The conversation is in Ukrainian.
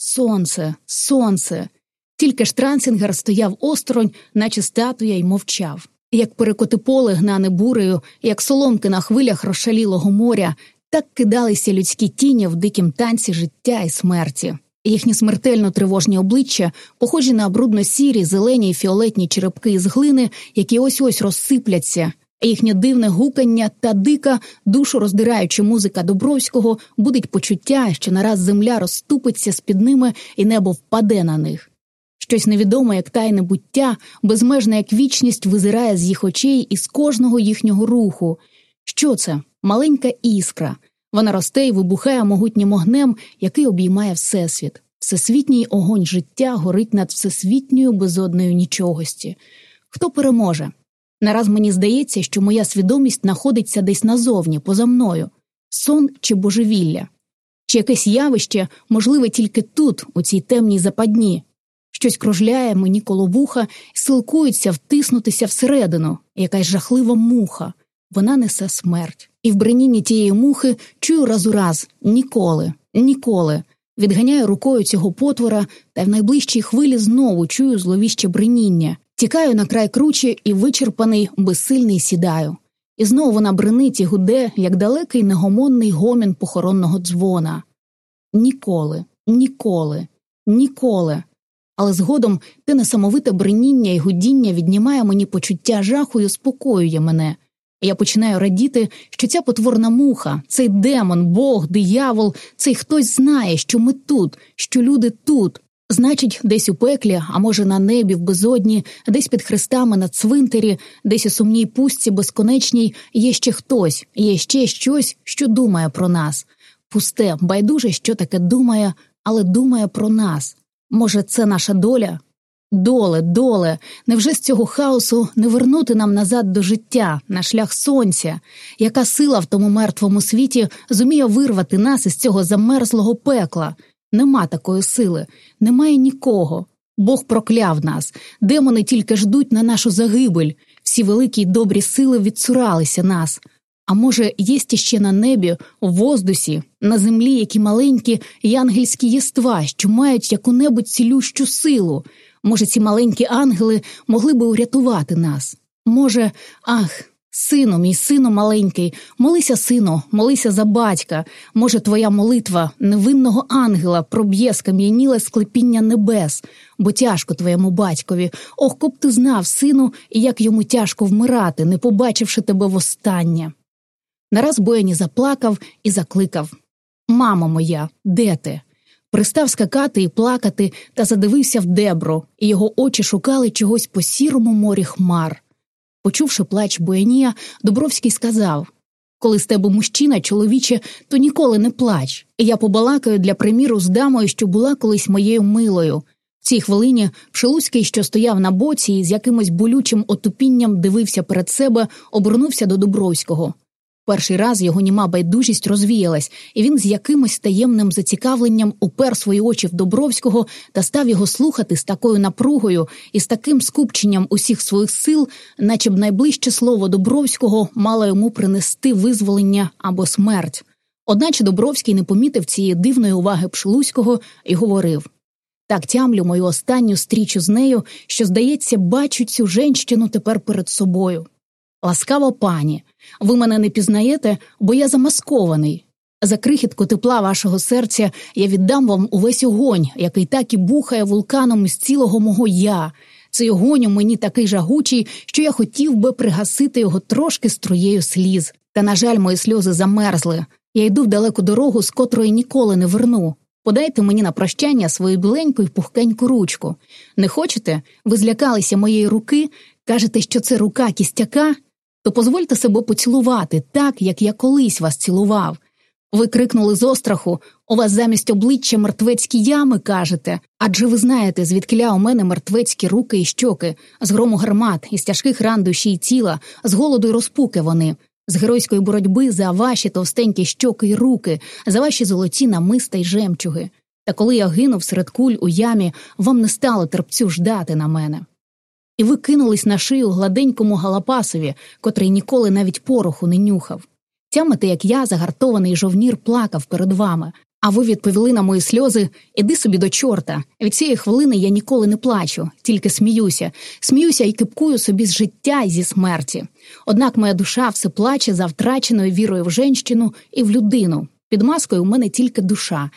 Сонце, сонце. Тільки штрансінгер стояв осторонь, наче статуя, й мовчав. Як перекоти поле гнане бурею, як соломки на хвилях розшалілого моря, так кидалися людські тіні в дикім танці життя і смерті. Їхні смертельно тривожні обличчя, похожі на брудно сірі, зелені й фіолетні черепки із глини, які ось ось розсипляться. Їхнє дивне гукання та дика, душу роздираючи музика Добровського, будить почуття, що нараз земля розступиться з під ними і небо впаде на них. Щось невідоме, як тайне буття, безмежна як вічність визирає з їх очей і з кожного їхнього руху. Що це? Маленька іскра. Вона росте і вибухає могутнім огнем, який обіймає Всесвіт. Всесвітній огонь життя горить над всесвітньою безодною нічогості. Хто переможе? Нараз мені здається, що моя свідомість знаходиться десь назовні, поза мною сон чи божевілля, чи якесь явище можливе тільки тут, у цій темній западні. Щось кружляє мені коло вуха і силкується втиснутися всередину, якась жахлива муха. Вона несе смерть. І в бренінні тієї мухи чую раз у раз ніколи, ніколи. Відганяю рукою цього потвора, та в найближчій хвилі знову чую зловіще бреніння. Тікаю на край кручі і вичерпаний, безсильний сідаю. І знову вона бренить і гуде, як далекий негомонний гомін похоронного дзвона. Ніколи, ніколи, ніколи. Але згодом те несамовите бреніння і гудіння віднімає мені почуття жаху і успокоює мене. Я починаю радіти, що ця потворна муха, цей демон, Бог, диявол, цей хтось знає, що ми тут, що люди тут. Значить, десь у пеклі, а може, на небі, в безодні, десь під хрестами на цвинтарі, десь у сумній пустці безконечній є ще хтось, є ще щось, що думає про нас. Пусте, байдуже, що таке думає, але думає про нас. Може, це наша доля? Доле, доле, невже з цього хаосу не вернути нам назад до життя, на шлях сонця, яка сила в тому мертвому світі зуміє вирвати нас із цього замерзлого пекла? Нема такої сили, немає нікого. Бог прокляв нас, демони тільки ждуть на нашу загибель, всі великі й добрі сили відцуралися нас. А може, є ще на небі, в воздусі, на землі які маленькі янгельські єства, що мають яку небудь цілющу силу. Може, ці маленькі ангели могли би урятувати нас. Може, ах, сину, мій сину маленький, молися, сину, молися за батька. Може, твоя молитва невинного ангела проб'є скам'яніле склепіння небес, бо тяжко твоєму батькові. Ох, коп ти знав, сину, і як йому тяжко вмирати, не побачивши тебе востаннє. Нараз Бояні заплакав і закликав Мамо моя, де ти? Пристав скакати і плакати та задивився в дебро, і його очі шукали чогось по сірому морі хмар. Почувши плач Боянія, Дубровський сказав Коли з тебе мужчина, чоловіче, то ніколи не плач, я побалакаю для приміру з дамою, що була колись моєю милою. В цій хвилині Пшелуцький, що стояв на боці і з якимось болючим отупінням дивився перед себе, обернувся до Дубровського. Перший раз його німа байдужість розвіялась, і він з якимось таємним зацікавленням упер свої очі в Добровського та став його слухати з такою напругою і з таким скупченням усіх своїх сил, наче б найближче слово Добровського мало йому принести визволення або смерть. Одначе Добровський не помітив цієї дивної уваги Пшелуського і говорив так тямлю мою останню стрічу з нею, що, здається, бачу цю женщину тепер перед собою. Ласкаво пані, ви мене не пізнаєте, бо я замаскований. За крихітку тепла вашого серця я віддам вам увесь огонь, який так і бухає вулканом із цілого мого я. Цей огонь у мені такий жагучий, що я хотів би пригасити його трошки струєю сліз. Та, на жаль, мої сльози замерзли. Я йду в далеку дорогу, з котрої ніколи не верну. Подайте мені на прощання свою біленьку й пухкеньку ручку. Не хочете? Ви злякалися моєї руки, кажете, що це рука кістяка? То позвольте себе поцілувати так, як я колись вас цілував. Ви крикнули з остраху, у вас замість обличчя мертвецькі ями кажете, адже ви знаєте, звідкиля у мене мертвецькі руки і щоки, з грому гармат, із тяжких ран душі й тіла, з голоду й розпуки вони, з геройської боротьби за ваші товстенькі щоки й руки, за ваші золоті намиста й жемчуги. Та коли я гинув серед куль у ямі, вам не стало терпцю ждати на мене і ви кинулись на шию гладенькому галапасові, котрий ніколи навіть пороху не нюхав. Тямите, як я, загартований жовнір, плакав перед вами, А ви відповіли на мої сльози іди собі до чорта. Від цієї хвилини я ніколи не плачу, тільки сміюся, сміюся і кипкую собі з життя і зі смерті. Однак моя душа все плаче за втраченою вірою в женщину і в людину. Під маскою у мене тільки душа,